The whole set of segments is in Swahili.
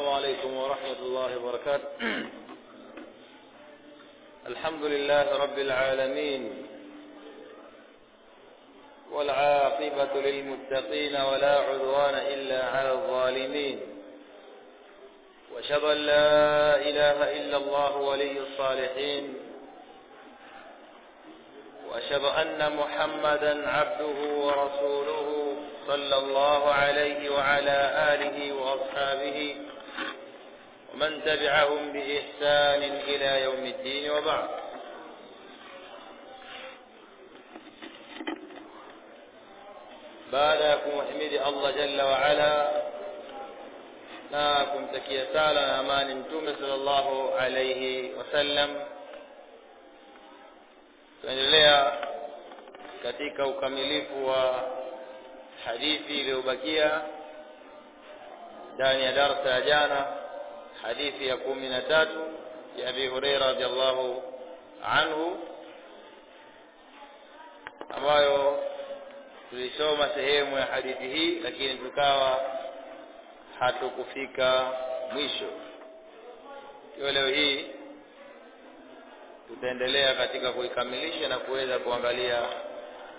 السلام عليكم ورحمة الله وبركاته. الحمد لله رب العالمين والعاقبة للمتقين ولا عدوان إلا على الظالمين. وأشهد أن لا إله إلا الله ولي الصالحين. وأشهد أن محمدا عبده ورسوله صلى الله عليه وعلى آله وأصحابه ومن تبعهم بإحسان إلى يوم الدين وبعد. بعدكم وحمد الله جل وعلا ناكم تكي سالة أمان أنتم صلى الله عليه وسلم. تنجليا كتيك وكمليف وحديثي لأبكيا. داني درس أجانا. hadithi ya kumi na tatu ya Abi Huraira radhiallahu anhu ambayo tulisoma sehemu ya hadithi hii lakini tukawa hatukufika mwisho hiyo leo hii tutaendelea katika kuikamilisha na kuweza kuangalia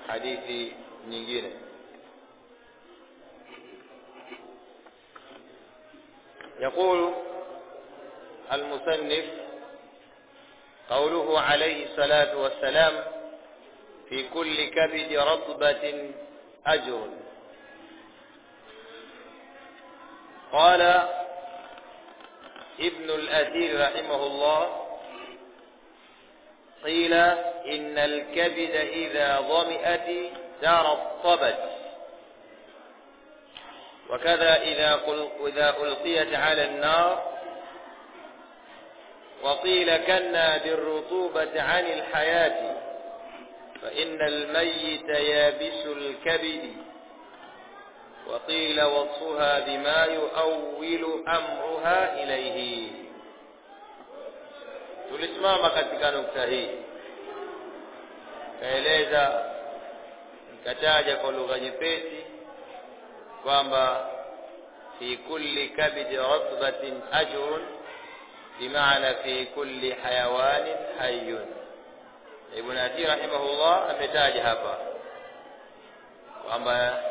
hadithi nyingine يقول المصنف قوله عليه الصلاة والسلام في كل كبد رطبة أجر. قال ابن الأثير رحمه الله قيل إن الكبد إذا ظمئت ترطبت وكذا إذا إذا ألقيت على النار وقيل كنا بالرطوبة عن الحياة فإن الميت يابس الكبد وقيل وصفها بما يؤول أمرها إليه tulisimama katika nukta hii kaeleza nikataja kwa lugha nyepesi kwamba fi kulli kabidi ratbatin ajrun bimaana fi kulli hayawanin hayyun. Ibn Athir rahimahullah ametaja hapa. Kwamba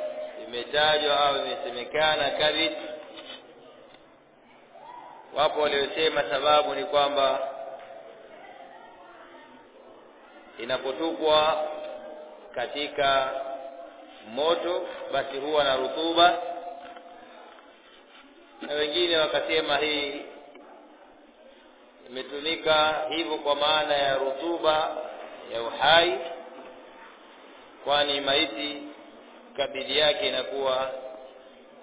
imetajwa au imesemekana kadhib. wapo waliosema sababu ni kwamba inapotupwa katika moto basi huwa na rutuba. Na wengine wakasema hii imetumika hivyo kwa maana ya rutuba ya uhai kwani maiti kabidi yake inakuwa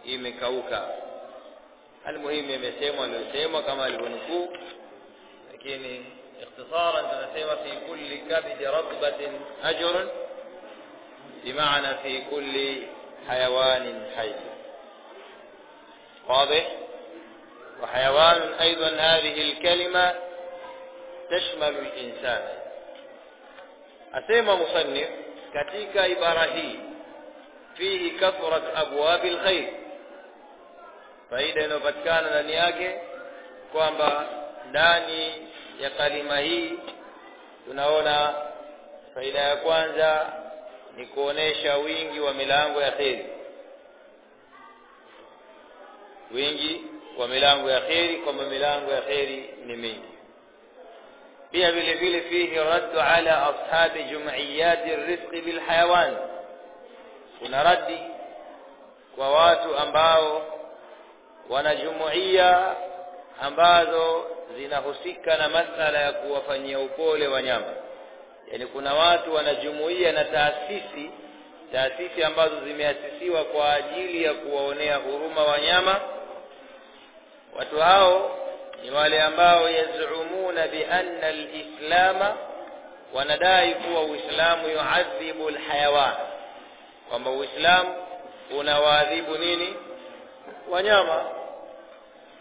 imekauka almuhimu imesemwa aliyosemwa kama alivyonukuu lakini ikhtisaran tunasema fi kulli kabidi ratbatin ajrun بمعنى في كل حيوان حي واضح وحيوان أيضا هذه الكلمة تشمل الإنسان أسيما مصنف كتيك إبراهيم فيه كثرة أبواب الخير faida inayopatikana ndani yake kwamba ndani ya kalima hii tunaona faida ya kwanza ni kuonesha wingi wa milango ya kheri wingi wa milango ya kheri kwamba milango ya kheri ni mingi. Pia vile vile fihi raddu ala ashabi jum'iyati rizqi bil hayawan. Kuna raddi kwa watu ambao wana jumuiya ambazo zinahusika na masala ya kuwafanyia upole wanyama. Yani kuna watu wanajumuia na taasisi taasisi ambazo zimeasisiwa kwa ajili ya kuwaonea huruma wanyama watu hao ni wale ambao yazumuna bi anna alislama wanadai kuwa uislamu yuadhibu alhayawan kwamba uislamu unawaadhibu nini wanyama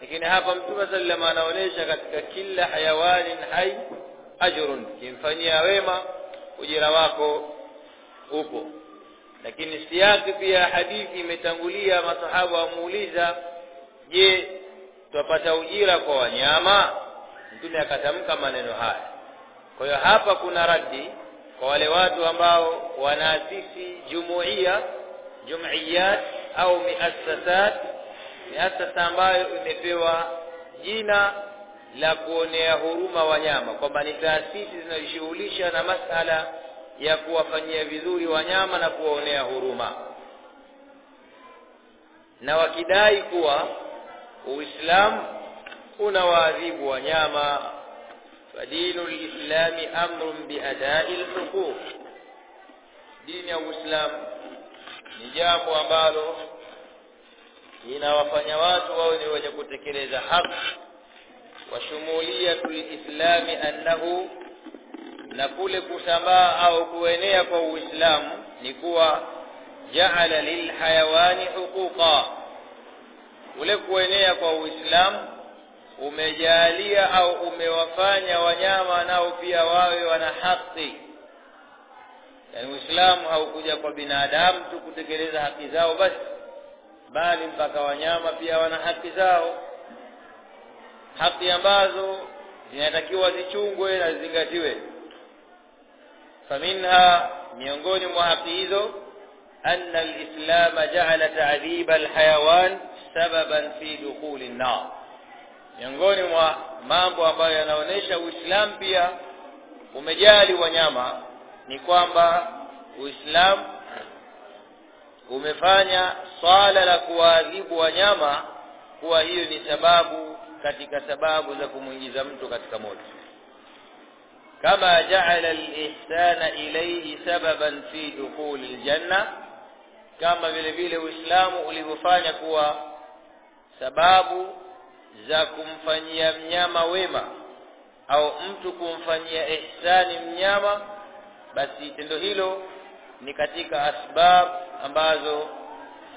lakini hapa mtume sallam anaonyesha katika kila hayawanin hai ajrun kimfanyia wema ujira wako upo lakini siyaki pia hadithi imetangulia masahaba wamuuliza je twapata ujira kwa wanyama mtume akatamka maneno haya. Kwa hiyo hapa kuna raddi kwa wale watu ambao wanaasisi jumuiya jumuiyat au miassasat. Miasasa ambayo imepewa jina la kuonea huruma wanyama kwamba ni taasisi zinazoshughulisha na masala ya kuwafanyia vizuri wanyama na kuwaonea huruma. Na wakidai kuwa uislamu unawaadhibu wanyama. Fadinu lislami amrun biadai lhuquq dini ya uislamu ni jambo ambalo inawafanya watu wawe ni wenye kutekeleza haki wa shumuliyatu lislami annahu na kule kusambaa au kuenea kwa uislamu ni kuwa jaala lilhayawani huquqa kule kuenea kwa uislamu umejalia au umewafanya wanyama nao pia wawe wana haki. Yaani uislamu haukuja kwa binadamu tu kutekeleza haki zao basi bali mpaka wanyama pia wana haki zao. Haki ambazo zinatakiwa zichungwe na zizingatiwe. Faminha miongoni mwa haki hizo anna alislama jaala ta'dhiba alhayawan sababan fi dukhuli an-nar. Miongoni mwa mambo ambayo yanaonyesha uislamu pia umejali wanyama ni kwamba uislamu umefanya swala la kuwaadhibu wanyama kuwa hiyo ni sababu katika sababu za kumwingiza mtu katika moto kama jaala al-ihsana ilayhi sababan fi dukhuli al-janna kama vile vile uislamu ulivyofanya kuwa sababu za kumfanyia mnyama wema au mtu kumfanyia ihsani mnyama basi tendo hilo ni katika asbab ambazo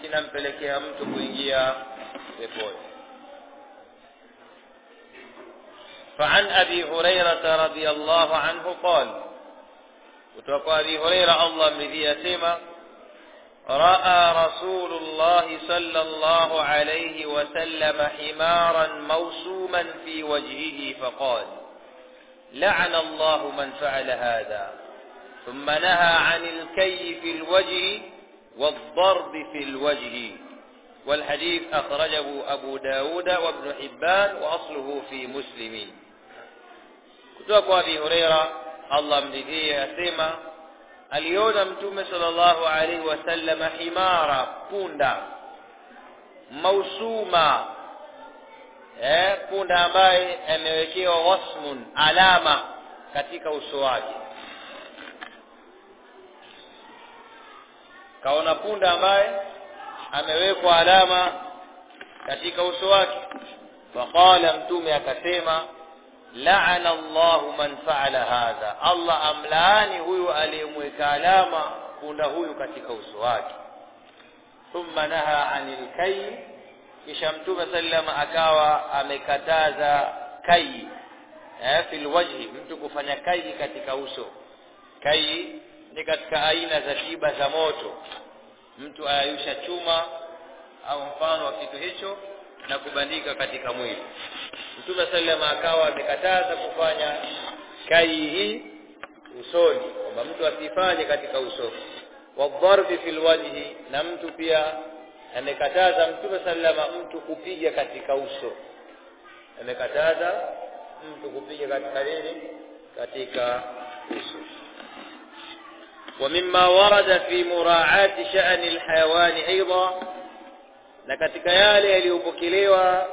zinampelekea mtu kuingia peponi فعن أبي هريرة رضي الله عنه قال وتوقع أبي هريرة الله مذي أسيما رأى رسول الله صلى الله عليه وسلم حمارا موسوما في وجهه فقال لعن الله من فعل هذا. ثم نهى عن الكي في الوجه والضرب في الوجه. والحديث أخرجه أبو داود وابن حبان وأصله في مسلم. kutoka Abi Huraira Allah mridhie asema aliona mtume sallallahu alaihi wasallam himara punda mausuma eh punda ambaye amewekewa wasmun alama katika uso wake kaona punda ambaye amewekwa alama katika uso wake faqala mtume akasema la'ana Allahu man fa'ala hadha. Allah amlaani huyu aliyemweka alama punda huyu katika uso wake. Thumma naha 'anil kay kisha mtume sallama akawa amekataza kai eh fil wajhi mtu kufanya kai katika uso. Kai ni katika aina za tiba za moto. Mtu ayayusha chuma au mfano wa kitu hicho na kubandika katika mwili Mtume sallama akawa amekataza kufanya kai hii usoni kwamba mtu asifanye katika uso wadharbi fil wajhi na mtu pia amekataza Mtume sallama mtu kupiga katika uso amekataza mtu kupiga katika nini katika uso ومما ورد في مراعاة شأن الحيوان أيضا na katika yale yaliyopokelewa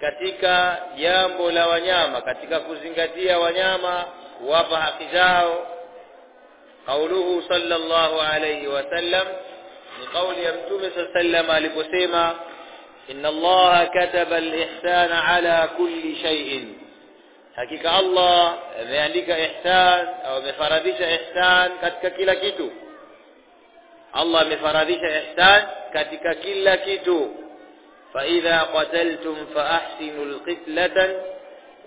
katika jambo la wanyama katika kuzingatia wanyama kuwapa haki zao qauluhu sallallahu alayhi wasallam ni kauli ya mtume sallam aliposema inna allaha kataba al-ihsana ala kulli shay'in hakika Allah ameandika ihsan au amefaradhisha ihsan katika kila kitu Allah amefaradhisha ihsan katika kila kitu فإذا قتلتم فأحسنوا القتلة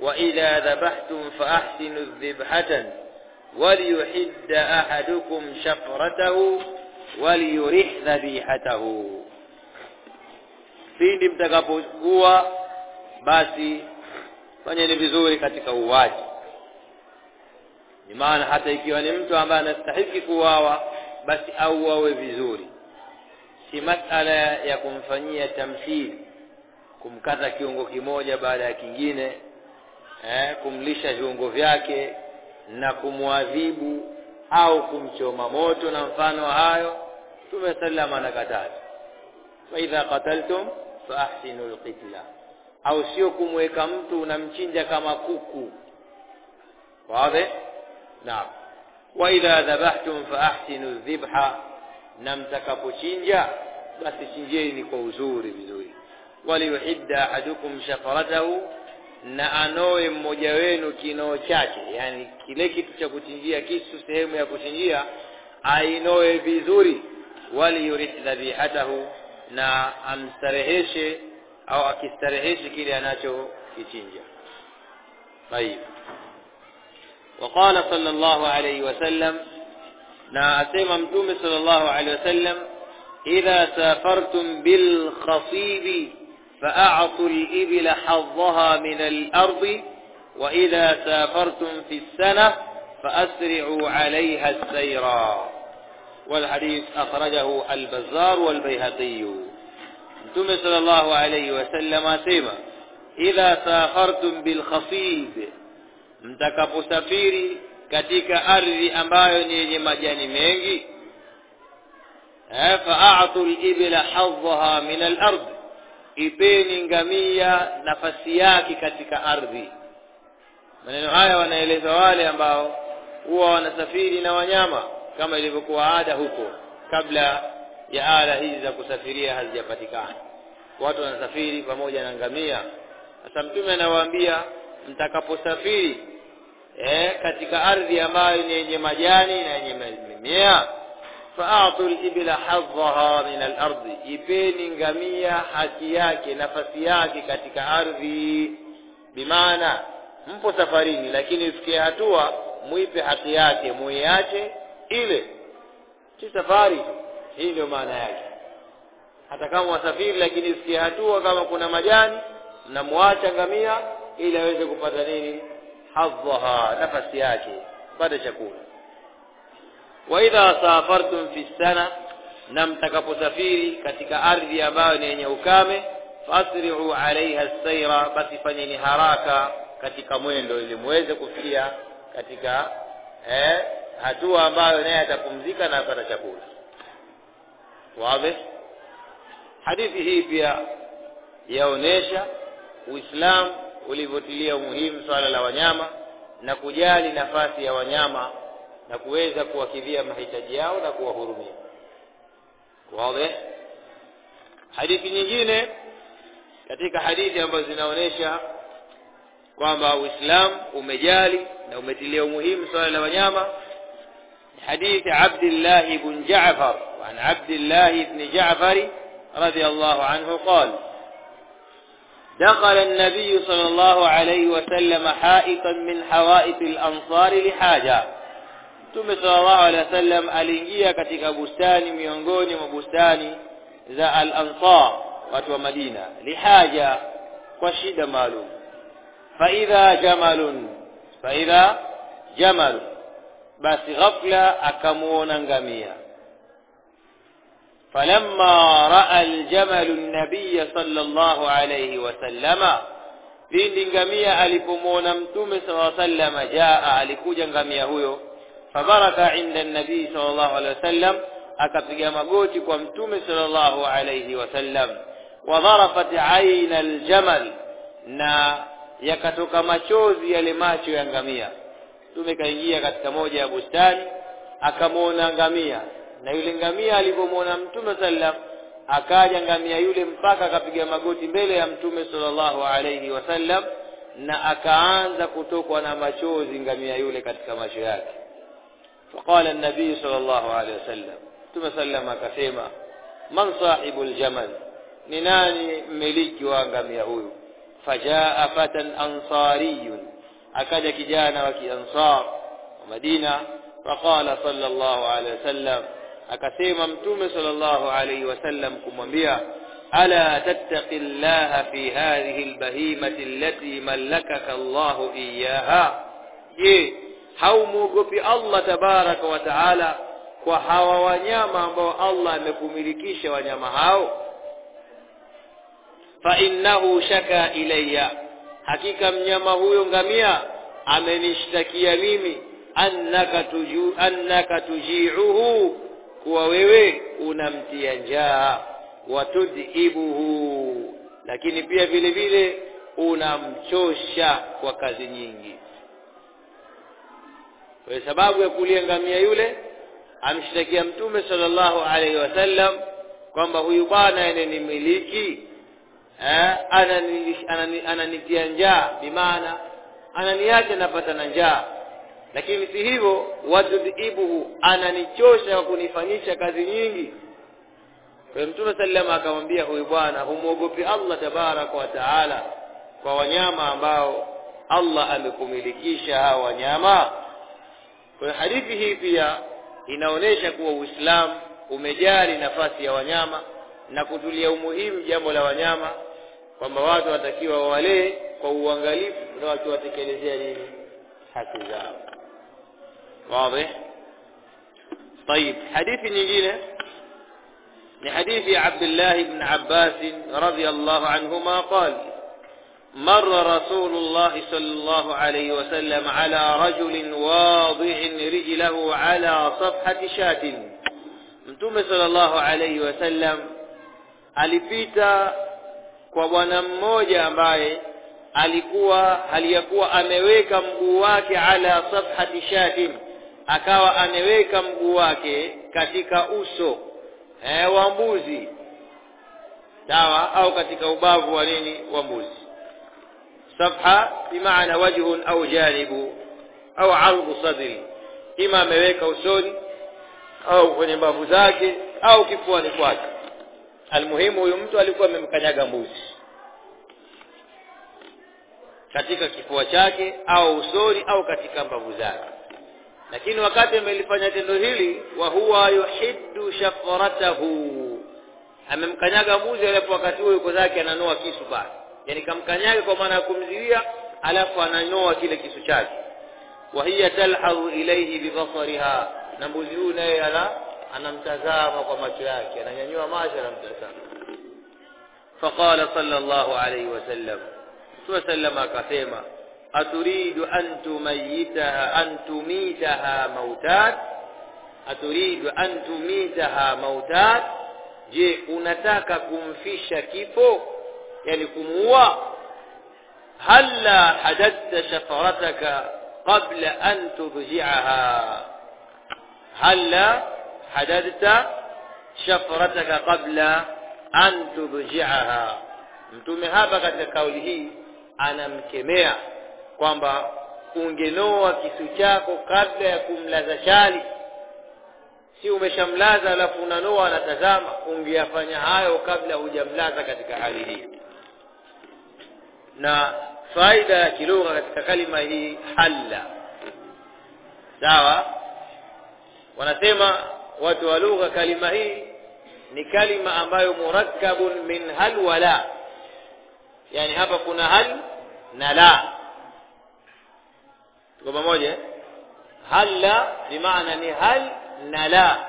وإذا ذبحتم فأحسنوا الذبحة. وليحد أحدكم شقرته وليرح ذبيحته. فين متقبوا باسي فني بزور katika uwaji ni maana hata ikiwa ni mtu ambaye anastahili kuuawa basi auawe si masala ya kumfanyia tamthil kumkata kiungo kimoja baada ya kingine eh, kumlisha viungo vyake na kumwadhibu au kumchoma moto na mfano hayo Mtume sallam anakataza fa idha qataltum fa ahsinu alqitla au sio kumweka mtu unamchinja kama kuku. Wazi? Naam. Wa idha dhabhtum fa ahsinu dhibha na mtakapochinja basi chinjeni kwa uzuri vizuri waliyuhidda ahadukum shafaratahu na anoe mmoja wenu kinoo chake yani kile kitu cha kuchinjia kisu sehemu ya kuchinjia ainoe vizuri waliyurith dhabihatahu na amstareheshe au akistareheshe kile anachokichinja طيب وقال صلى الله عليه وسلم نا اسمه متوم صلى الله عليه وسلم اذا سافرتم بالخصيب فاعطوا الابل حظها من الأرض واذا سافرتم في السنة فاسرعوا عليها السيرا والحديث اخرجه البزار والبيهقي متوم صلى الله عليه وسلم اسمه اذا سافرتم بالخصيب متكفوا سفيري katika ardhi ambayo ni yenye majani mengi fa'atu al-ibla hadhaha min al-ard ipeni ngamia nafasi yake katika ardhi. Maneno haya wanaeleza wale ambao huwa wanasafiri na wanyama kama ilivyokuwa ada huko kabla ya ala hizi za kusafiria hazijapatikana. Watu wanasafiri pamoja na ngamia. Sasa mtume anawaambia mtakaposafiri eh, katika ardhi ambayo ni yenye majani na yenye mimea fa'atu al-ibla hadhaha min al-ardi ipeni ngamia haki yake nafasi yake katika ardhi. Bimaana mpo safarini lakini ifikie hatua muipe haki yake muiache ile. Si safari hii ndio maana yake. Hata kama wasafiri lakini ifikie hatua kama kuna majani mnamwacha ngamia ili aweze kupata nini hadhaha nafasi yake baada chakula wa idha safartum fi sana na mtakaposafiri katika ardhi ambayo ni yenye ukame fasri'u alaiha as-sayra basi fanyeni haraka katika mwendo ili muweze kufikia katika eh, hatua ambayo naye atapumzika na apata chakula wazi hadithi hii pia yaonesha uislamu ulivyotilia umuhimu swala la wanyama na kujali nafasi ya wanyama na kuweza kuwakidhia mahitaji yao na kuwahurumia wazi hadithi nyingine katika hadithi ambazo zinaonesha kwamba uislamu umejali na umetilia umuhimu swala la wanyama حديث عبد الله بن جعفر وعن عبد الله بن جعفر رضي الله عنه قال دخل النبي صلى الله عليه وسلم حائطا من حوائط الأنصار لحاجة Mtume sallallahu alaihi wasallam aliingia katika bustani miongoni mwa bustani za al-Ansar watu wa Madina lihaja kwa shida maalum fa idha jamalun fa idha jamal basi ghafla akamuona ngamia فلما رأى الجمل النبي صلى الله عليه وسلم ذي غمية ألفمون أمتم صلى الله عليه وسلم جاء ألفوجا غمية هو فبرك عند النبي صلى الله عليه وسلم أكفي مقوتك أمتم صلى الله عليه وسلم. وظرفت عين الجمل نا يكتك مشوز يلماتو غمية ثم كان يجي أكتموجي أبو ستان أكمون غمية na yule ngamia alipomwona mtume sallam akaja ngamia yule mpaka akapiga magoti mbele ya mtume sallallahu alaihi wasallam na akaanza kutokwa na machozi ngamia yule katika macho yake النبي صلى الله عليه وسلم ثم سلم akasema man sahibu aljamal ni nani mmiliki wa ngamia huyu fajaa fatan ansariyun akaja kijana wa kiansar wa Madina faqala sallallahu alayhi wasallam akasema mtume sallallahu alayhi wasallam kumwambia ألا تتق الله في هذه البهيمة التي ملكك الله إياها je haumwogopi Allah tabaraka wa taala kwa hawa wanyama ambao Allah amekumilikisha wanyama hao fa innahu shaka ilayya hakika mnyama huyo ngamia amenishtakia mimi annaka tuju annaka tuji'uhu kuwa wewe unamtia njaa watudhibuhu lakini pia vile vile unamchosha kwa kazi nyingi. Kwa sababu ya kuliangamia yule amshtakia mtume sallallahu alaihi wasallam kwamba huyu bwana ananimiliki eh ananitia anani njaa bimaana ananiacha napata na njaa lakini si hivyo watudhibuhu ananichosha kwa kunifanyisha kazi nyingi. Kwa mtume sallama akamwambia huyu bwana humuogopi Allah tabaraka wa taala kwa wanyama ambao Allah amekumilikisha hao wanyama? Kwa hadithi hii pia inaonesha kuwa Uislamu umejali nafasi ya wanyama na kutulia umuhimu jambo la wanyama kwamba watu watakiwa walee kwa uangalifu na wakiwatekelezea nini? Haki zao واضح؟ طيب حديث نجينا لحديث عبد الله بن عباس رضي الله عنهما قال مر رسول الله صلى الله عليه وسلم على رجل واضع رجله على صفحة شاة. ثم صلى الله عليه وسلم أليفيتا كوانا موجا باي أليكوا أليكوا أميويكا مبواك على صفحة شاة akawa ameweka mguu wake katika uso eh, wa mbuzi. Sawa au katika ubavu wa nini? Wa mbuzi. Safha bimaana wajhun au janibu au ardu sadri. Ima ameweka usoni au kwenye mbavu zake au kifuani kwake. Almuhimu huyu mtu alikuwa amemkanyaga mbuzi katika kifua chake au usoni au katika mbavu zake lakini wakati amelifanya tendo hili wa huwa yuhiddu shafratahu amemkanyaga mbuzi alafu wakati huo yuko zake ananoa kisu basi yani kamkanyaga kwa maana ya kumziwia alafu ananoa kile kisu chake wa hiya talhadhu ilayhi bibasariha na mbuzi huyu naye ana anamtazama kwa macho yake ananyanyua macho anamtazama faqala sallallahu alayhi wasallam sallam akasema أتريد أن تميتها أن تميتها موتات أتريد أن تميتها موتات جي أنتاك كم في شكيفو يعني كم هو هل لا حددت شفرتك قبل أن تضجعها؟ هل لا حددت شفرتك قبل أن تضجعها؟ أنتم هذا قوله أنا مكمية. Kwamba ungenoa kisu chako kabla ya kumlaza chali. Si umeshamlaza alafu unanoa anatazama ungeyafanya hayo kabla hujamlaza katika hali hii. Na faida ya kilugha katika kalima hii halla. Sawa? Wanasema watu wa lugha kalima hii ni kalima ambayo murakkabun min hal wala yani hapa kuna hal na la tuko pamoja halla bimaana ni hal na la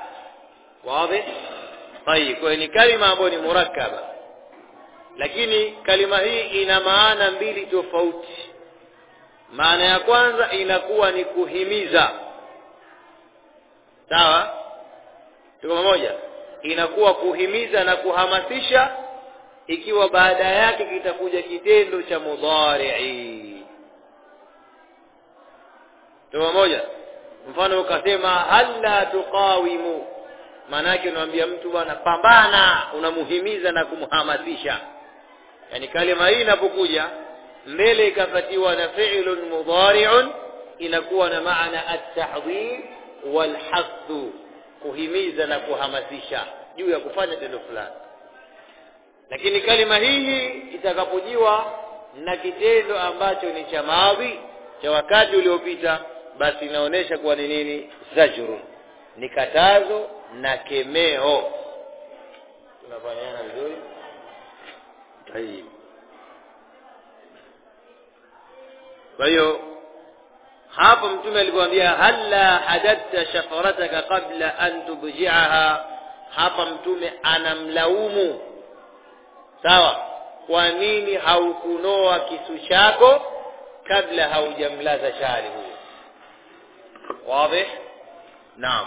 wazi طيب kwa ni kalima ambayo ni murakkaba lakini kalima hii ina maana mbili tofauti maana ya kwanza inakuwa ni kuhimiza sawa tuko pamoja inakuwa kuhimiza na kuhamasisha ikiwa baada yake kitakuja kitendo cha mudhari'i tuko moja. mfano ukasema halla tuqawimu. Maana yake unamwambia mtu bwana pambana unamuhimiza na kumhamasisha. Yani kalima hii inapokuja mbele ikapatiwa na fi'lun mudari'un inakuwa na maana at-tahdhir wal kuhimiza na kuhamasisha juu ya kufanya tendo fulani. Lakini kalima hii itakapojiwa na kitendo ambacho ni cha maadhi cha wakati uliopita basi inaonesha kuwa ni nini? Zajrun ni katazo na kemeo. Tunafanyana vizuri? Tayib kwa hiyo hapo mtume alikwambia halla hadatta shafarataka qabla an tubji'aha. Hapa mtume anamlaumu. Sawa? Kwa nini haukunoa kisu chako kabla haujamlaza shari huyo? wazi naam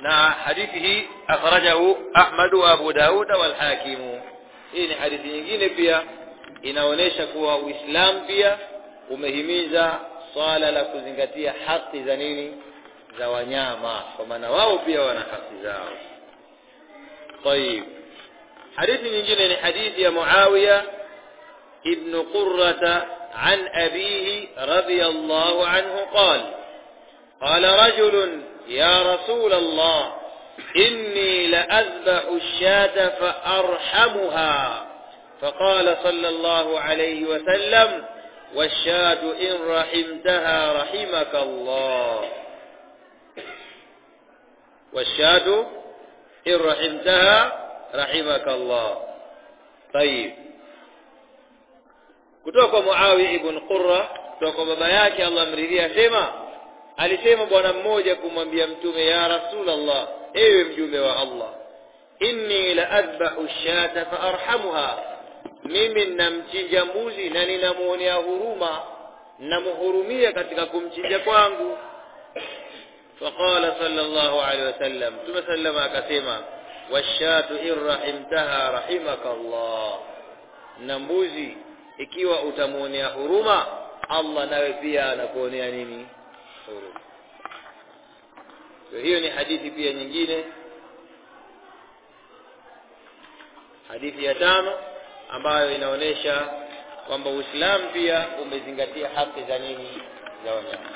na hadithi hii akhrajahu Ahmad wa Abu Daud wal Hakim hii ni hadithi nyingine pia inaonyesha kuwa Uislamu pia umehimiza swala la kuzingatia haki za nini za wanyama kwa maana wao pia wana haki zao طيب حديث nyingine حديث يا معاوية ابن قرة عن أبيه رضي الله عنه قال قال رجل يا رسول الله إني لأذبح الشاة فأرحمها. فقال صلى الله عليه وسلم والشاة إن رحمتها رحمك الله. والشاة إن رحمتها رحمك الله. طيب. Kutoka kwa Muawiya ibn Qurra kutoka baba yake Allah mridhia sema alisema bwana mmoja kumwambia mtume ya Rasulullah ewe mjumbe wa Allah inni la adbahu shata fa arhamuha mimi ninamchinja mbuzi na ninamuonea huruma namhurumia katika kumchinja kwangu صلى الله عليه وسلم ثم سلم akasema washatu in rahimtaha rahimaka Allah na mbuzi ikiwa utamuonea huruma Allah nawe pia anakuonea nini huruma hiyo ni hadithi pia nyingine hadithi ya tano ambayo inaonyesha kwamba Uislamu pia umezingatia haki za nini za wanyama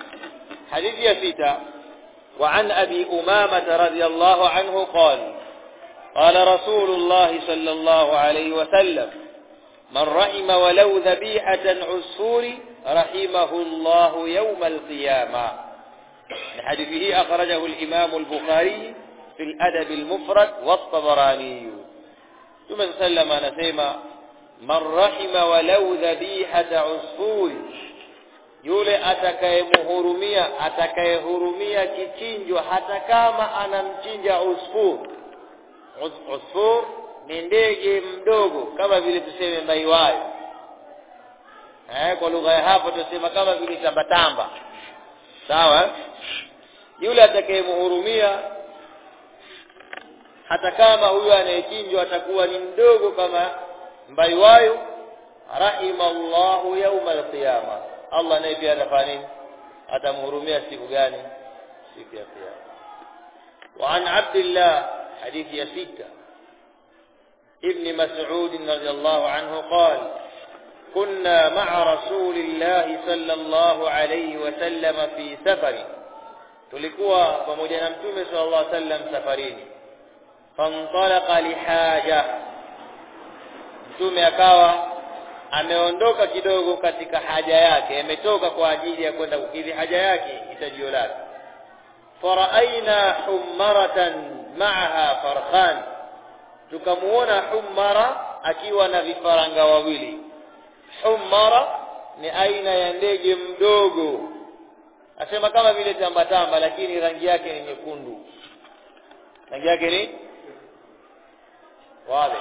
hadithi ya sita وعن أبي أمامة رضي الله عنه قال قال رسول الله صلى الله عليه وسلم من رحم ولو ذبيحة عصفور رحمه الله يوم القيامة. حديثه أخرجه الإمام البخاري في الأدب المفرد والطبراني. ثم سلم نسيما من رحم ولو ذبيحة عصفور yule atakayemhurumia atakayehurumia kichinjwa hata kama anamchinja usfur usfur ni ndege mdogo kama vile tuseme mbaiwayo eh kwa lugha ya hapo tusema kama vile tambatamba sawa? Yule atakayemhurumia hata kama huyo anayechinjwa atakuwa ni mdogo kama mbaiwayo rahimallahu yawma alqiyama Allah naye pia atafanya nini? Atamhurumia siku gani? Siku ya kiyama. Wa an abdillah hadithi ya sita. ابن مسعود رضي الله عنه قال كنا مع رسول الله صلى الله عليه وسلم في سفر تلقوا pamoja na صلى الله عليه وسلم سفرين فانطلق لحاجه mtume akawa ameondoka kidogo katika haja yake ametoka kwa ajili ya kwenda kukidhi haja yake itajiolaka فرأينا حمرة معها فرخان tukamuona hummara akiwa na vifaranga wawili hummara ni aina ya ndege mdogo asema kama vile tambatamba lakini rangi yake ni nyekundu rangi yake ni wale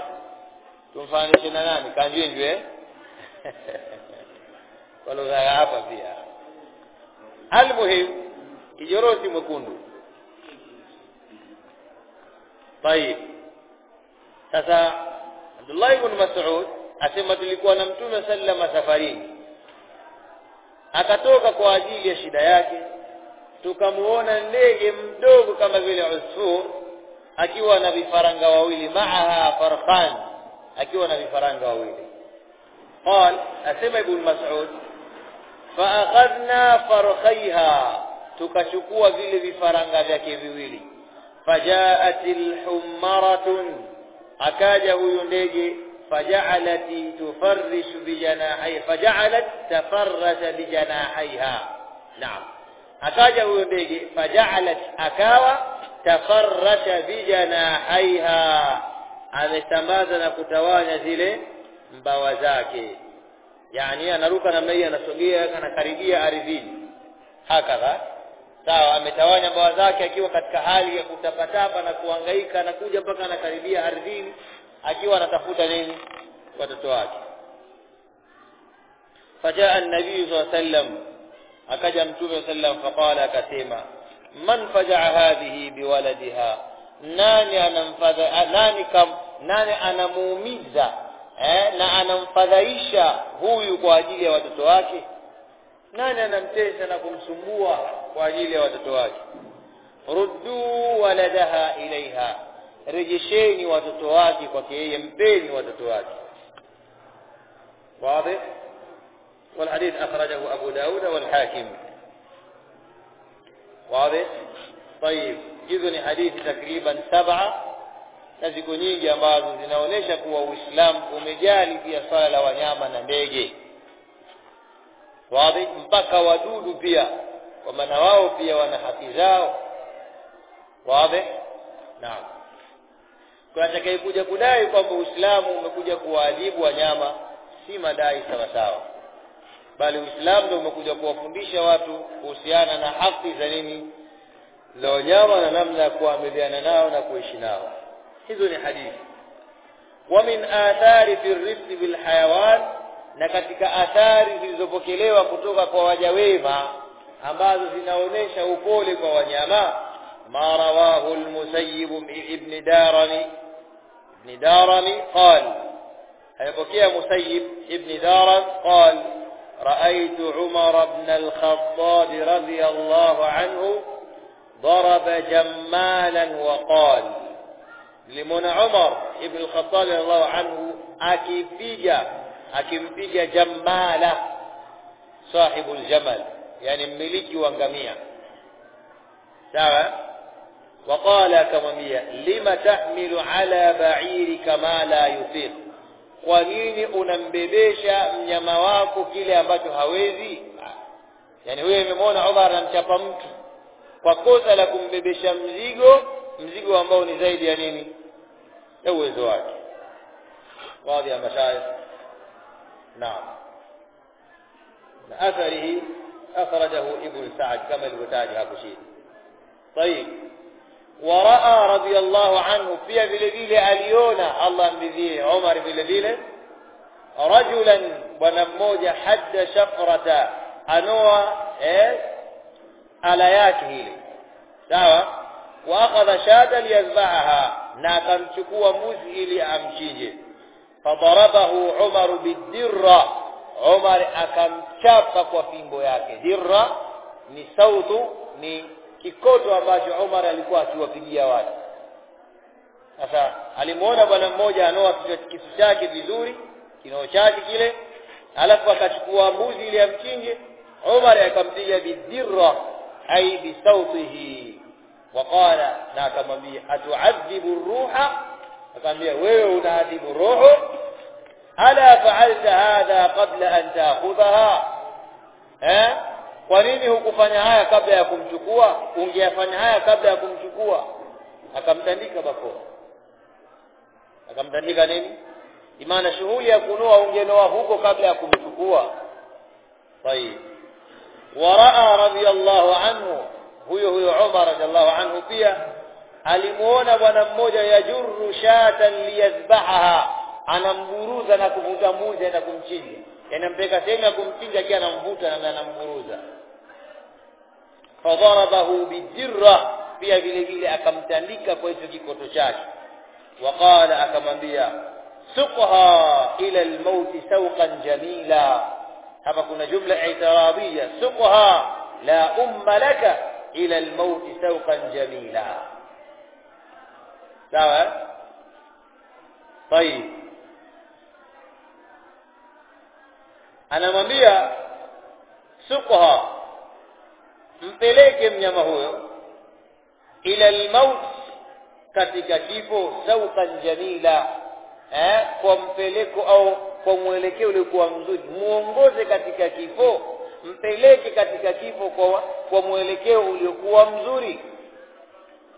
tumfananishe na nani kanjinjwe eh? kwa lugha ya hapa pia almuhim kijorosi mwekundu طيب sasa Abdullah ibn Mas'ud asema tulikuwa na mtume sallama safarini akatoka kwa ajili ya shida yake tukamuona ndege mdogo kama vile usfur akiwa na vifaranga wawili maaha farkhan akiwa na vifaranga wawili قال أسمى ابن مسعود فأخذنا فرخيها tukachukua vile vifaranga vyake viwili fajaat alhummaratun akaja huyu ndege faja'alat tufarrishu bijanahi faja'alat tafarrasha bijanahaiha naam. Akaja huyo ndege faja'alat akawa tafarrasha bijanahaiha amesambaza na kutawanya zile mbawa zake. Yani anaruka namna hii anasogea anakaribia ardhini. Hakadha sawa ametawanya mbawa zake akiwa katika hali ya kutapatapa na kuangaika na kuja mpaka anakaribia ardhini akiwa anatafuta nini? Watoto wake. Fajaa an-nabii sallam akaja mtume sallam faqala akasema man fajaa hadhihi biwaladiha? Nani anamfadha nani kam nani anamuumiza eh, na anamfadhaisha huyu kwa ajili ya watoto wake nani anamtesa na kumsumbua kwa ajili ya watoto wake ruddu waladaha ilaiha rejesheni watoto wake kwake yeye mpeni watoto wake واضح والحديث أخرجه أبو داود والحاكم واضح طيب hizo hadithi takriban saba na ziko nyingi ambazo zinaonyesha kuwa Uislamu umejali pia swala la wanyama na ndege wazi mpaka wadudu pia. Kwa maana wao pia wana haki zao. Wadhi naam. Atakayekuja kudai kwamba Uislamu umekuja kuwaadhibu wanyama si madai sawa sawa. Bali Uislamu ndio umekuja kuwafundisha watu kuhusiana na haki za nini? Za wanyama na namna ya kuamiliana nao na kuishi nao. Hizo ni hadithi. Wa min athari fi بالحيوان na katika athari zilizopokelewa kutoka kwa waja wema ambazo zinaonesha upole kwa wanyama ma rawahu al-musayyib ibn darani ibn darani qala hayapokea musayyib ibn daran qala رأيت عمر بن الخطاب رضي الله عنه ضرب جمالا وقال لمن عمر ابن الخطاب رضي الله عنه akipiga akimpiga jamala sahibu aljamal yani mmiliki wa ngamia. Sawa? Waqala akamwambia lima tahmilu ala ba'irika ma la yutiq? Kwa nini unambebesha mnyama wako kile ambacho hawezi? Yani huyo imemwona Umar anamchapa mtu. Kwa kosa la kumbebesha mzigo mzigo ambao ni zaidi ya nini? Ya uwezo wake. Baadhi ya mashaikh نعم. أثره أخرجه ابن سعد كما الوتاج أبو شيد. طيب. ورأى رضي الله عنه في بلديل أليونة الله بذيه عمر بلديل رجلا ونموج حد شفرة أنوى على ياته سوا وأخذ شادا يذبحها ناكم شكوى مزئل أمشيجه fadarabahu Umar bidirra. Umar akamchapa kwa fimbo yake. Dirra ni sautu ni kikoto ambacho Umar alikuwa akiwapigia watu. Sasa alimuona bwana mmoja anoa kisu chake vizuri kinoo chake kile alafu akachukua mbuzi ile ya mchinje, Umar akampiga bidirra ay bisautihi. Waqala na akamwambia atuadhibu ruha? Akamwambia wewe unaadhibu roho ala fa'alta hadha qabla an ta'khudha eh kwa nini hukufanya haya kabla ya kumchukua ungeyafanya haya kabla ya kumchukua akamtandika bakora akamtandika nini imana shughuli ya kunoa ungenoa huko kabla ya kumchukua طيب waraa radiyallahu anhu huyo huyo Umar radiyallahu anhu pia alimuona bwana mmoja yajurru shatan liyadhbahaha anamburuza na kuvuta mbuzi na kumchinja yanampeka sehemu ya kumchinja akiwa anamvuta na anamburuza fadharabahu bidirra pia vile vile akamtandika kwa hicho kikoto chake waqala akamwambia suqha ila almaut sawqan jamila hapa kuna jumla itiradhia suqha la umma laka ila almaut sawqan jamila sawa طيب anamwambia suqha mpeleke mnyama huyo ila almaut katika kifo sauqan jamila eh kwa mpeleko au kwa mwelekeo uliokuwa mzuri. Muongoze katika kifo mpeleke katika kifo kwa kwa mwelekeo uliokuwa mzuri.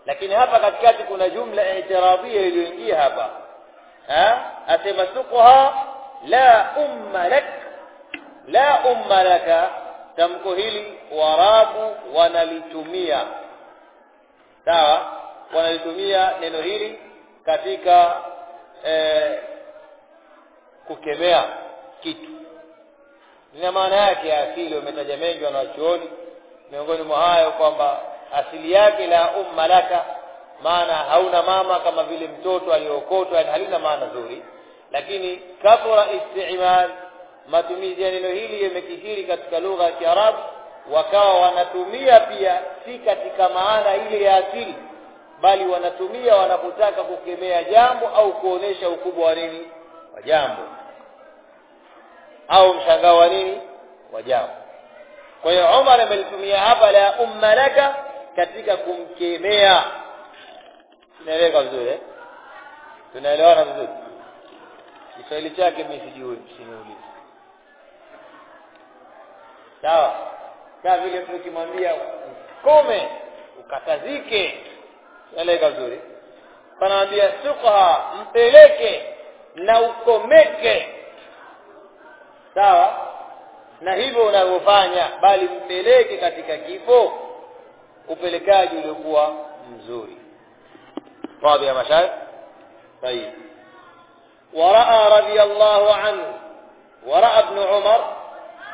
Lakini hapa katikati kuna jumla itiradhia iliyoingia hapa. Ha asema suqha la umma lak la umma laka tamko hili warabu wanalitumia. Sawa wanalitumia neno hili katika eh, kukemea kitu. Lina maana yake ya asili umetaja mengi wanachuoni miongoni mwa hayo kwamba asili yake la umma laka maana hauna mama kama vile mtoto aliyookotwa halina maana nzuri. Lakini kabla istimal matumizi ya neno hili yamekithiri katika lugha ya Kiarabu wakawa wanatumia pia si katika maana ile ya asili bali wanatumia wanapotaka kukemea jambo au kuonesha ukubwa wa nini? Wa jambo. Au mshangao wa nini? Wa jambo. Kwa hiyo Umar amelitumia hapa la umma laka katika kumkemea. Tunaeleka vizuri eh? Tunaelewana vizuri? Kiswahili chake mimi sijui siniulize sawa kama vile mtu ukimwambia kome ukatazike tunaeleka vizuri panamwambia sukha mpeleke na ukomeke sawa na hivyo unavyofanya bali mpeleke katika kifo upelekaji uliokuwa mzuri واضح يا مشايخ طيب ورأى رضي الله عنه ورأى ابن عمر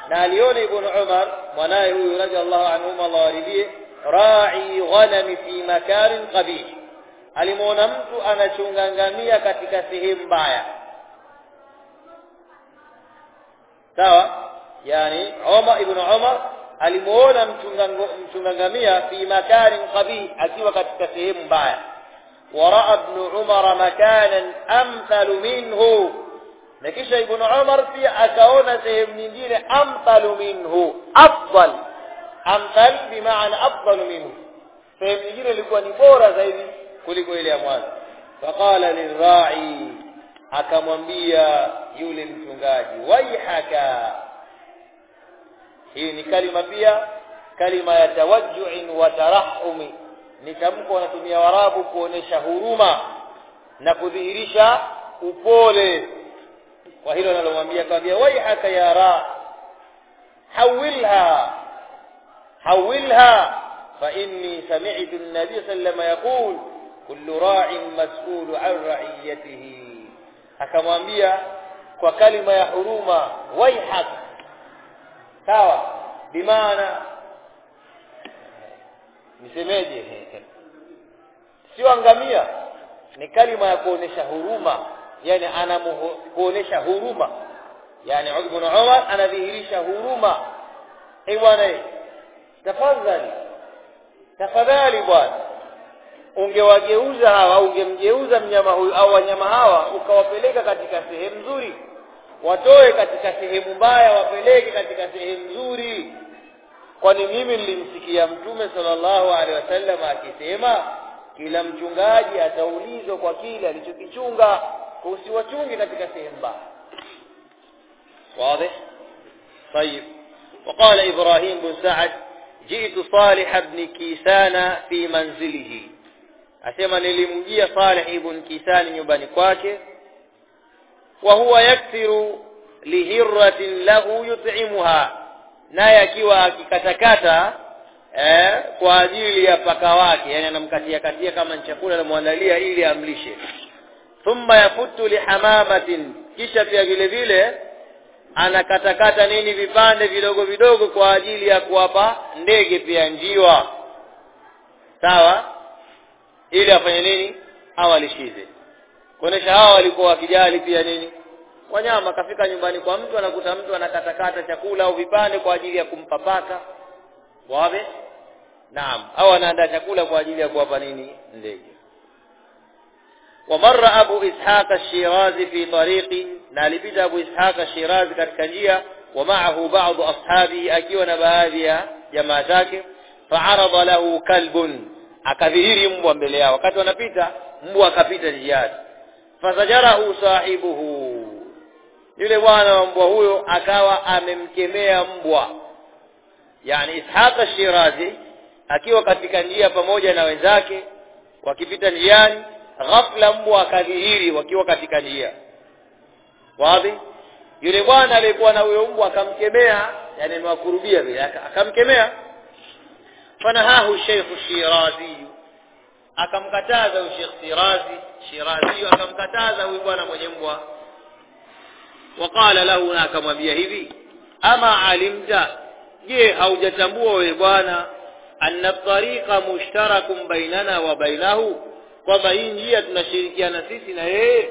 ناليون ابن عمر مناه رضي الله عنهما الله ورضيه راعي غنم في مكان قبيح alimuona mtu anachunga ngamia katika sehemu mbaya sawa yani Umar ibn Umar alimuona mchunga ngamia fi makanin qabih akiwa katika sehemu mbaya ورأى ابن عمر مكانا أمثل منه نكيش ابن عمر في أكون سهم نجين أمثل منه أفضل أمثل بمعنى أفضل منه سهم نجين لكوا نبورة زيدي kuliko ile ya mwanzo faqala lirra'i akamwambia yule mchungaji waihaka hii ni kalima pia kalima ya tawajju'in wa tarahumi ni tamko wanatumia warabu kuonesha huruma na kudhihirisha upole kwa hilo analomwambia kwambia waihaka ya ra hawilha hawilha fa inni sami'tu an-nabiy sallallahu yaqul kullu ra'in mas'ul 'an ra'iyatihi akamwambia kwa kalima ya huruma waihak sawa bimaana nisemeje sio angamia ni kalima ya kuonesha huruma yani ana kuonesha huruma. Yani ibn Umar anadhihirisha huruma. Eh bwana tafadhali tafadhali bwana. Ungewageuza hawa ungemgeuza mnyama huyu au wanyama hawa ukawapeleka katika sehemu nzuri. Watoe katika sehemu mbaya wapeleke katika sehemu nzuri. Kwani mimi nilimsikia mtume sallallahu alaihi wasallam akisema kila mchungaji ataulizwa kwa kile alichokichunga usiwachunge katika sehemu mbaya واضح طيب وقال إبراهيم بن سعد جئت صالح بن كيسان في منزله asema nilimjia Salih ibn Kisan nyumbani kwake wa huwa yakthiru lihirratin lahu yut'imuha naye akiwa akikatakata eh, kwa ajili ya paka wake yani anamkatia katia kama chakula anamwandalia ili amlishe thumma yafutu lihamamatin kisha pia vile vile anakatakata nini vipande vidogo vidogo kwa ajili ya kuwapa ndege pia njiwa. Sawa? Ili afanye nini? Awalishize. Kuonesha hawa walikuwa wakijali pia nini? Wanyama. Kafika nyumbani kwa mtu anakuta mtu anakatakata chakula au vipande kwa ajili ya kumpapaka paka. Wabe naam. Au anaandaa chakula kwa ajili ya kuwapa nini? Ndege ومر ابو abu ishaq ash-shirazi fi ابو na alipita abu ishaq ash-shirazi katika njia wa ma'ahu ba'd ashabi akiwa na baadhi ya jamaa zake fa'arada lahu kalbun akadhihiri mbwa mbele yao. Wakati wanapita mbwa akapita njiani. Fazajarahu sahibuhu. Yule bwana wa mbwa huyo akawa amemkemea mbwa. Yani Ishaq Shirazi akiwa katika njia pamoja na wenzake wakipita njiani ghafla mbwa akadhihiri wakiwa katika njia. Wazi? Yule bwana alikuwa na huyo mbwa akamkemea yani amewakurubia vile akamkemea. Fanahahu Sheikh Shirazi. Akamkataza huyo Sheikh Shirazi Shirazi akamkataza huyo bwana mwenye mbwa. Waqala lahu na akamwambia hivi ama alimta? Je haujatambua wewe bwana anna tariqa mushtarakum bainana wa bainahu? Kwamba hii njia tunashirikiana sisi na yeye.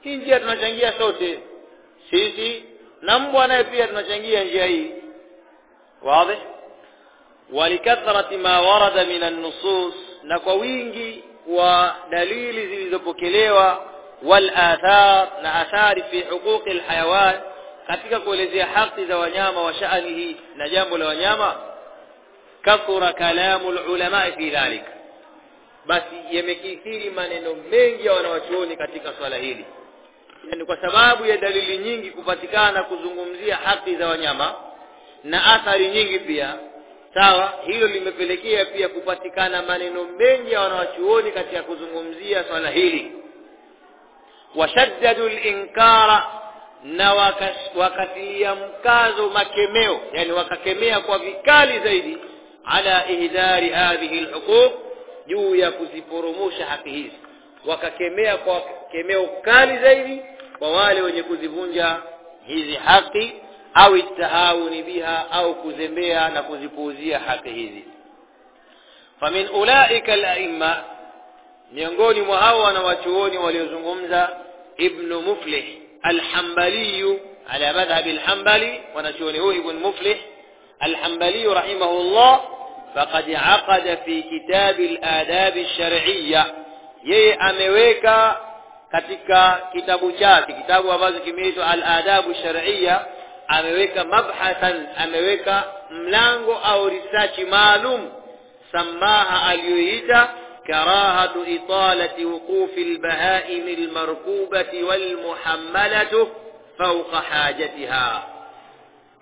Hii njia tunachangia sote. Sisi na mbwa naye pia tunachangia njia hii. Wazi? Walikathrati ma warada min an-nusus na kwa wingi wa dalili zilizopokelewa wal athar na athari fi huquqi alhayawan katika kuelezea haki za wanyama wa sha'anihi na jambo la wanyama. Kathura kalamu ulama fi dhalik basi yamekithiri maneno mengi ya wanawachuoni katika swala hili. Yani kwa sababu ya dalili nyingi kupatikana kuzungumzia haki za wanyama na athari nyingi pia. Sawa hilo limepelekea pia kupatikana maneno mengi ya wanawachuoni katika kuzungumzia swala hili. Washaddadu al-inkara na wakatilia mkazo makemeo yani wakakemea kwa vikali zaidi ala ihdari hadhihi alhuquq juu ya kuziporomosha haki hizi. Wakakemea kwa kemeo kali zaidi kwa wale wenye kuzivunja hizi haki au itahauni biha au kuzembea na kuzipuuzia haki hizi. Famin ulaika alaima miongoni mwa hao wanawachuoni waliozungumza ibnu muflih alhambali ala madhhabi alhambali wanachuoni huyu ibn muflih alhambali rahimahullah فقد عقد في كتاب الآداب الشرعية. يي أميويكا كتك كتاب شاك كتاب وفاظك ميت الآداب الشرعية أميويكا مبحثا أميويكا ملانغو أو رساك معلوم سماها اليهيدة كراهة إطالة وقوف البهائم المركوبة والمحملة فوق حاجتها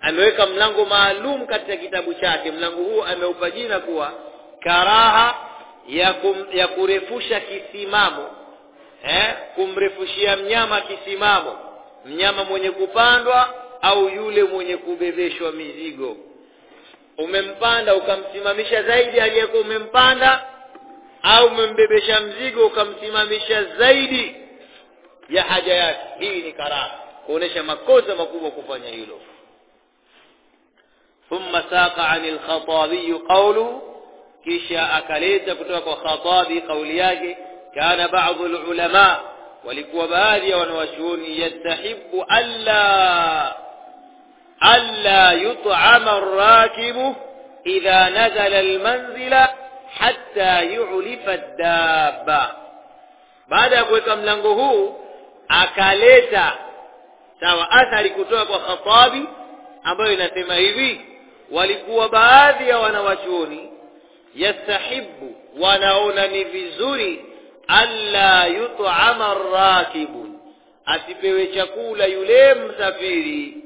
ameweka mlango maalum katika kitabu chake. Mlango huo ameupa jina kuwa karaha ya, kum, ya kurefusha kisimamo eh, kumrefushia mnyama kisimamo. Mnyama mwenye kupandwa au yule mwenye kubebeshwa mizigo. Umempanda ukamsimamisha zaidi aliyekuwa umempanda au umembebesha mzigo ukamsimamisha zaidi ya haja yake. Hii ni karaha. Kuonesha makosa makubwa kufanya hilo ثم ساق عن الخطابي قوله كيشا أكليت كتوك وخطابي قولياك كان بعض العلماء ولكو بادي ونوشون يستحب ألا ألا يطعم الراكب إذا نزل المنزل حتى يعلف الدابة. بعد أقول كم لنقه أكليت. سوى أثر كتوك وخطابي أبو ينسمه بيه walikuwa baadhi ya wanawachuoni yastahibu wanaona ni vizuri alla yut'ama rakibu asipewe chakula yule msafiri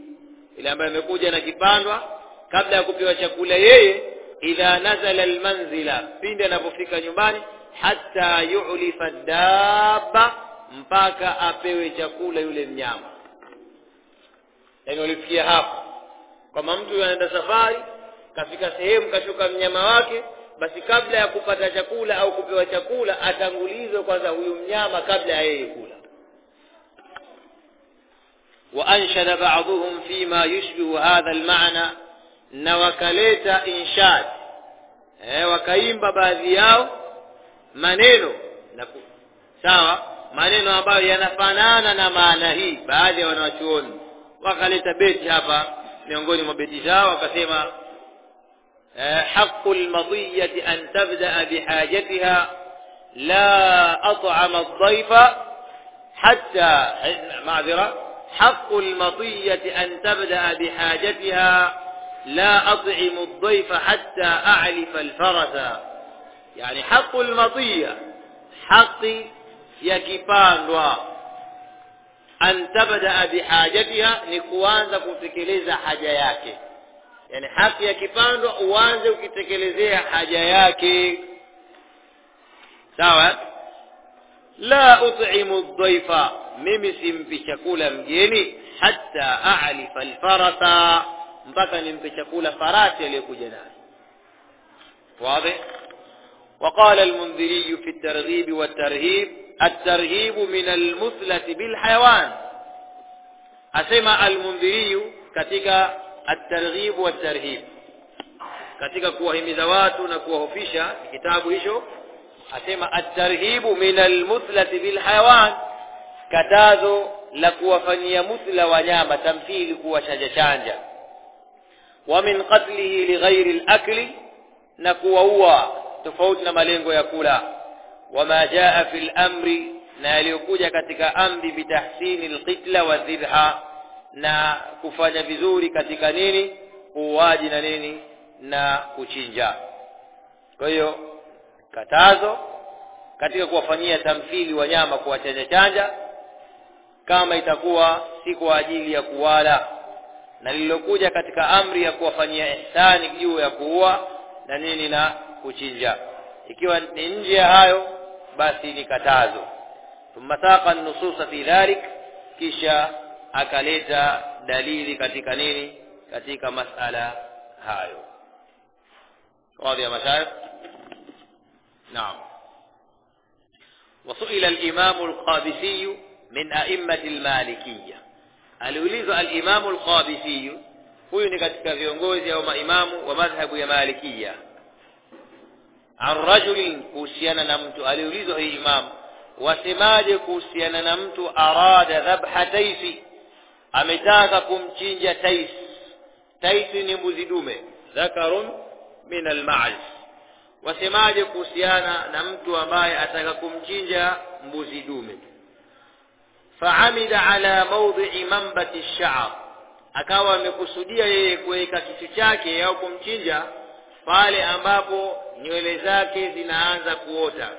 ile ambaye amekuja na kipandwa kabla ya kupewa chakula yeye idha nazala almanzila pindi anapofika nyumbani hatta yu'lifa dabba mpaka apewe chakula yule mnyama. Yani walifikia hapo kama mtu anaenda safari kafika sehemu kashuka mnyama wake basi kabla ya kupata chakula au kupewa chakula atangulizwe kwanza huyu mnyama kabla ya yeye kula وأنشد بعضهم فيما يشبه هذا المعنى na wakaleta inshad eh wakaimba baadhi yao maneno na sawa maneno ambayo yanafanana na maana hii baadhi ya wanawachuoni wakaleta beti hapa Miongoni mwa beti zao wakasema حق المضية أن تبدأ بحاجتها لا أطعم الضيف حتى معذرة حق المطية أن تبدأ بحاجتها لا أطعم الضيف حتى أعلف الفرس يعني حق المطية حق أن تبدأ بحاجتها نكوانزا كتكليزا حاجاياكي يعني حقيا كفاندو وانزا كتكليزي حاجاياكي سواء لا أطعم الضيفة ممسم بشكولا مجيني حتى أعرف الفرسة مبكن بشكولا فراسي ليكو جناس واضح؟ وقال المنذري في الترغيب والترهيب الترهيب من المثلة بالحيوان. أسمى المنذري كتك الترغيب والترهيب. كتك كوهم زوات نكوهفشة كتاب إيشو. أسمى الترهيب من المثلة بالحيوان. كتازو لكوفني مثل ونعم تمثيل كوشج شانجا ومن قتله لغير الأكل نكوهوا تفوتنا ملينغو يقولا. Wama jaa fil amri na yaliyokuja katika amri bitahsini alqitla wa dhibha na kufanya vizuri katika nini? Uuaji na nini? Na kuchinja. Kwa hiyo katazo katika kuwafanyia tamthili wanyama kuwachanja chanja kama itakuwa si kwa ajili ya kuwala na lililokuja katika amri ya kuwafanyia ihsani juu ya kuua na nini na kuchinja. Ikiwa ni nje ya hayo basi ni katazo thumma saqa nususa fi dhalik kisha akaleta dalili katika nini katika masala hayo واضح يا مشايخ نعم وسئل الإمام القابسي من أئمة المالكية aliulizwa al-Imam al-Qabisi huyu ni katika viongozi au maimamu wa madhhabu ya Malikia an rajulin kuhusiana na mtu aliulizwa hii imam wasemaje kuhusiana na mtu arada dhabha taisi ametaka kumchinja tais taisi ni mbuzi dume. Dhakarun min al-ma'z wasemaje kuhusiana na mtu ambaye ataka kumchinja mbuzi dume? Faamida ala mawdhi mambati ash-sha'r. Akawa amekusudia yeye kuweka kitu chake au kumchinja pale ambapo nywele zake zinaanza kuota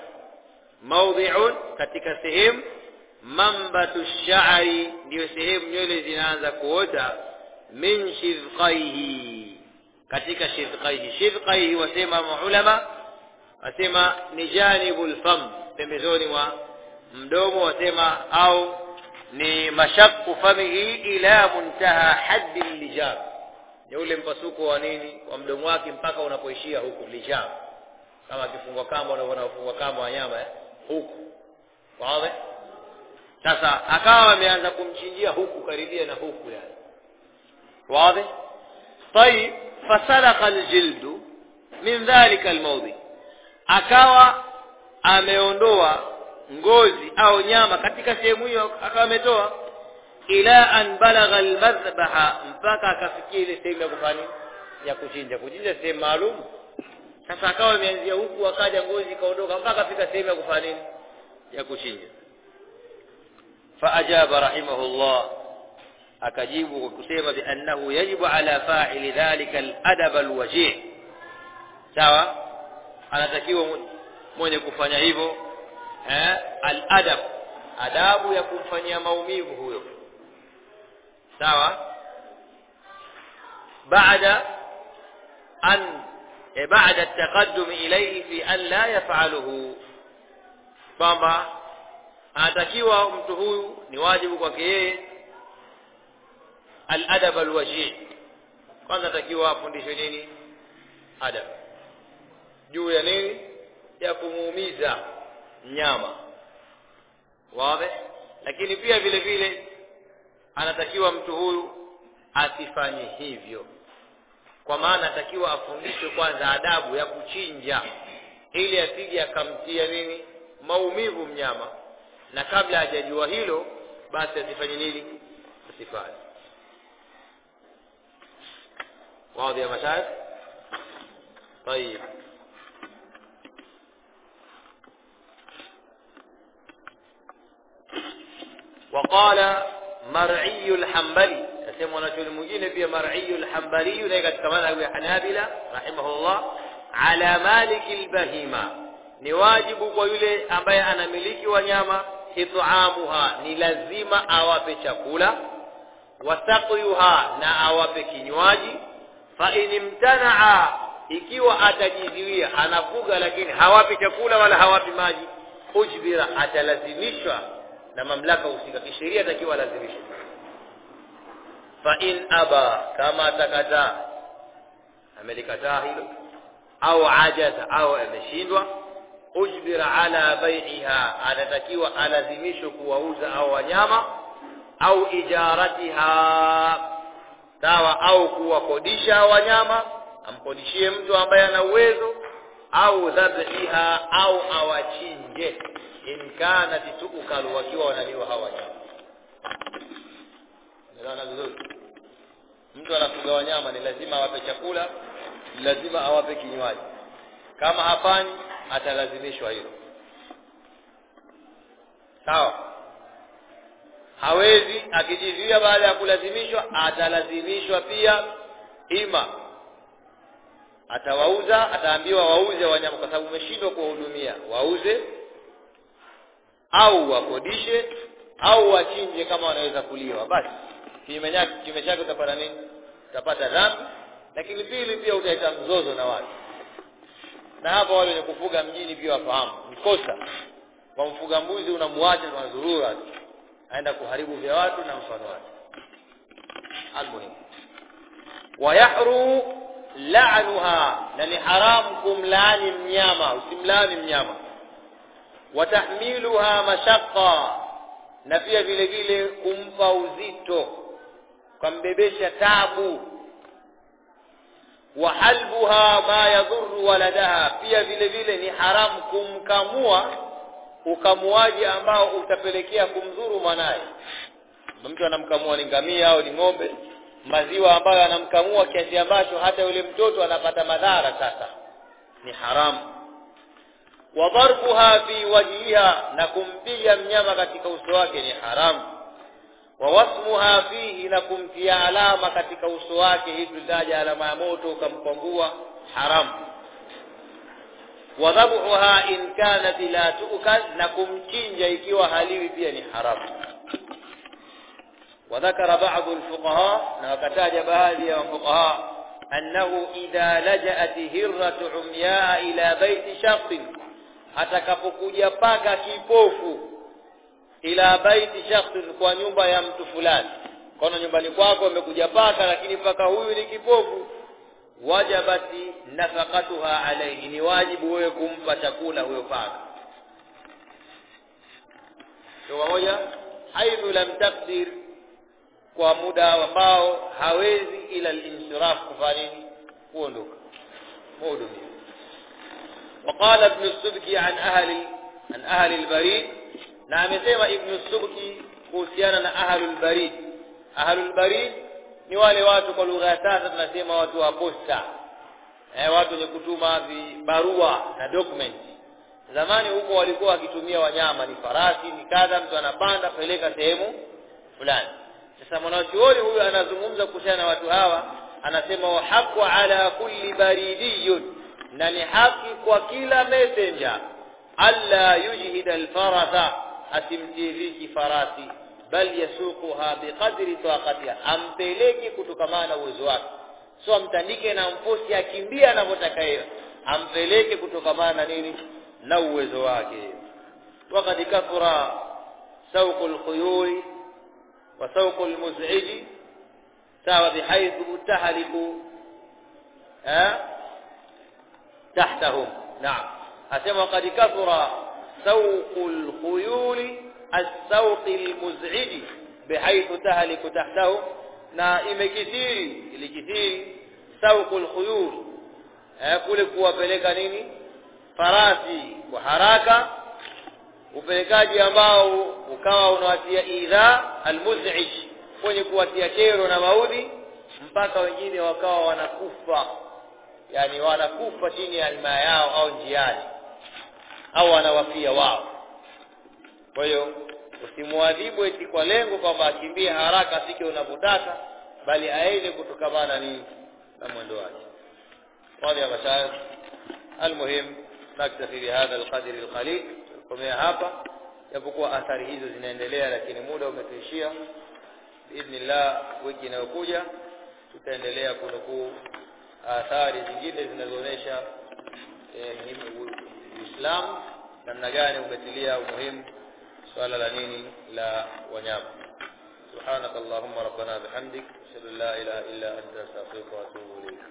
mawdhi'un katika sehemu manbatu ash-sha'ri ndio sehemu nywele zinaanza kuota min shidqaihi katika shidqaihi shidqaihi wasema maulama wasema ni janibul fam pembezoni mwa mdomo wasema au ni mashaqu famihi ila muntaha haddi lijab ni ule mpasuko wa nini wa mdomo wake mpaka unapoishia huku lijab kama kifungwa kamba unavyoona kufungwa kamba wanyama eh? huku wazi sasa akawa ameanza kumchinjia huku karibia na huku yani wazi طيب فسلق الجلد من ذلك الموضع akawa ameondoa ngozi au nyama katika sehemu hiyo akawa ametoa Ila an balagha almadhbaha mpaka akafikia ile sehemu ya kufanya ya kuchinja kuchinja sehemu maalum sasa akawa ameanzia huku akaja ngozi kaondoka mpaka afika sehemu ya kufanya nini ya kuchinja faajaba rahimahullah akajibu kwa kusema bi annahu yajibu ala fa'ili dhalika al-adab al-wajih sawa anatakiwa mwenye kufanya hivyo eh al-adab adabu ya kumfanyia maumivu huyo سواء بعد أن إيه، بعد التقدم إليه في أن لا يفعله. فما أتكيوا أمتهو نواجبك وكي إيه؟ الأدب الوجيع. كون أتكيوا أفندش جيني أدب. جو ينين يقوم ميزا نياما واضح؟ لكن فيها في الفيلة anatakiwa mtu huyu asifanye hivyo kwa maana atakiwa afundishwe kwanza adabu ya kuchinja ili asije akamtia nini maumivu mnyama na kabla hajajua hilo basi asifanye nini asifanye واضح يا مشايخ طيب وقال مرعي الحنبلي. يسمونه شو المجين في مرعي الحنبلي نيقت كمان أبو حنابلة رحمه الله على مالك البهيمة. نواجب ويلي أبي أنا ملك ونعمة. كطعامها نلزيم أواف شكولة وسقيها نأواف كنواجي. فإن امتنع ikiwa atajidhiwia anafuga lakini hawapi chakula wala hawapi maji ujbira atalazimishwa na mamlaka husika kisheria takiwa lazimishwe fa in aba kama atakataa amelikataa hilo au ajaza au ameshindwa ujbira ala bai'iha anatakiwa alazimishwe kuwauza au wanyama au ijaratiha sawa au kuwakodisha wanyama amkodishie mtu ambaye ana uwezo au dhabhiha au awachinje in kana tuukalu wakiwa wanaliwa hawa wanyama Unaelewana vizuri? Mtu anafuga wanyama ni lazima awape chakula ni lazima awape kinywaji. Kama hafanyi atalazimishwa hilo. Sawa? Hawezi akijizuia baada ya kulazimishwa atalazimishwa pia. Ima atawauza ataambiwa wauze wanyama kwa sababu umeshindwa kuwahudumia. Wauze au wakodishe au wachinje kama wanaweza kuliwa. Basi chake kinyume chake utapata nini? Utapata dhambi lakini pili pia utaleta mzozo na watu. Na hapa wale wenye kufuga mjini pia wafahamu. Mkosa kosa kwa mfuga mbuzi unamwacha kwa dhurura aenda kuharibu vya watu na mfano wake. Almuhim wayahru la'nuha na ni haramu kumlaani mnyama usimlaani mnyama watahmiluha mashaqqa na pia vile vile kumpa uzito kumbebesha tabu. Wa halbuha ma yadhurru waladaha pia vile vile ni haramu kumkamua ukamuaji ambao utapelekea kumdhuru mwanaye. Mtu anamkamua ni ngamia au ni ng'ombe maziwa ambayo anamkamua kiasi ambacho hata yule mtoto anapata madhara sasa ni haramu wa darbuha fi wajhiha na kumpiga mnyama katika uso wake ni haramu wa wasmuha fihi na kumtia alama katika uso wake hii tutaja alama ya moto ukampangua haramu wa dhabhuha in kanat la tu'kal na kumchinja ikiwa haliwi pia ni haramu وذكر بعض الفقهاء وكتاج ya fuqaha annahu idha laja'at hirratu umyaa ila baiti shakhsin atakapokuja paka kipofu ila baiti shakhsin kwa nyumba ya mtu fulani. Kono nyumbani kwako amekuja paka lakini paka huyu ni kipofu. Wajabati nafaqatuha alayhi ni wajibu wewe kumpa chakula huyo paka. Kwa moja haidhu lam taqdir kwa muda ambao hawezi ila al-insiraf kufanya nini? Kuondoka. Muhudumia وقال ابن السبكي عن أهل عن أهل البريد na amesema ibn subki kuhusiana na ahlul barid ahlul barid ni wale watu kwa lugha ya sasa tunasema watu wa posta eh watu wenye kutuma barua na document zamani huko walikuwa wakitumia wanyama ni farasi ni kadha mtu anapanda peleka sehemu fulani sasa mwanachuoni huyu anazungumza kuhusiana na watu hawa anasema wa haqu ala kulli baridiyun na ni haki kwa kila messenger alla yujhida alfaratha asimtiriki farasi bal yasuquha biqadri taqatiha ampeleki kutokamana na uwezo wake so amtandike na mfosi akimbia anavyotaka yeye ampeleke kutokamana na nini na uwezo wake wakati kathura sauqul khuyuli وسوق المزعج ساوى بحيث تهلك tahtahum. Naam. Asema qad kathura sawqul khuyuli as-sawq al-muz'idi bihaythu tahliku tahtahu na imekithiri ilikithiri sawqul khuyul eh, kule kuwapeleka nini? Farasi kwa haraka. Upelekaji ambao ukawa unawatia idha almuz'ish kwenye kuwatia kero na maudhi mpaka wengine wakawa wanakufa yani wanakufa chini ya alma yao au njiani au wanawafia wao. Kwa hiyo usimwadhibu eti kwa lengo kwamba akimbie haraka afike unavyotaka bali aende kutokamana ni na mwendo wake. Wale ya mashaikh almuhim naktafi bihadha alqadri alqalil komea hapa. Japokuwa athari hizo zinaendelea lakini muda umetuishia. الله wiki inayokuja tutaendelea kunukuu athari zingine zinazoonyesha eh, Uislamu namna gani umetilia umuhimu swala la nini la wanyama سبحانك اللهم ربنا بحمدك اشهد ان لا اله الا انت استغفرك واتوب اليك